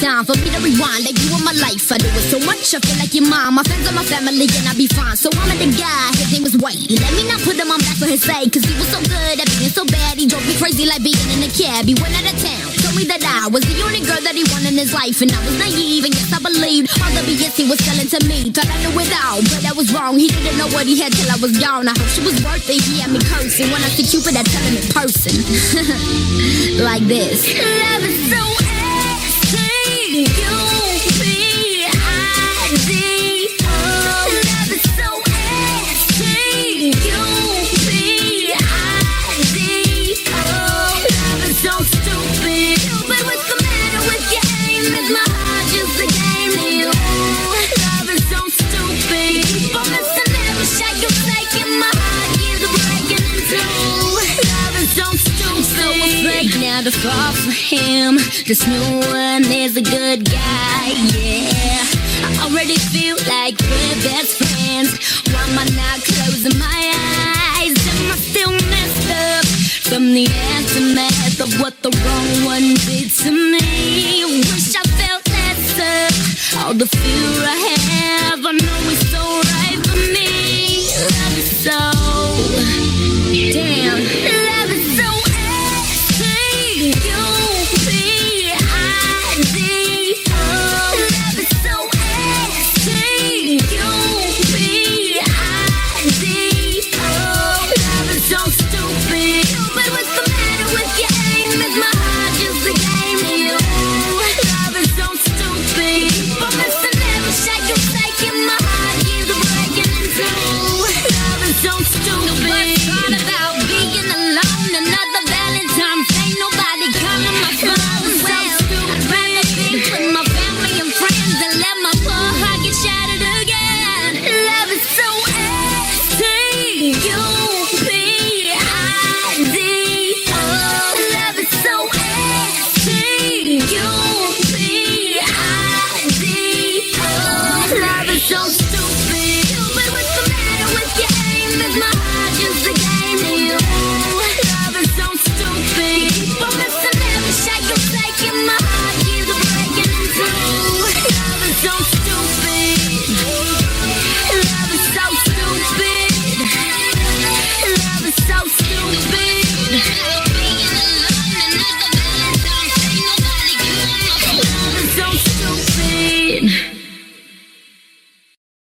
time for me to rewind. Like you in my life, I do it so much, I feel like your mom. My friends are my family, and I be fine. So I'm the guy, his name was White. Let me not put him on back for his sake, cause he was so good at being so bad. He drove me crazy like being in a cab. He went out of town, told me that I was the only girl that he wanted in his life, and I was naive, and yes, I believed all the BS he was selling to me. Thought I knew it all, but I was wrong. He didn't know what he had till I was gone. I hope she was worth it. He had me cursing when I see Cupid, I tell him in person. like this. Love is so you to fall for him. This new one is a good guy, yeah. I already feel like we're best friends. Why am I not closing my eyes? Am I still messed up from the aftermath of what the wrong one did to me? Wish I felt less of all the fear I have. You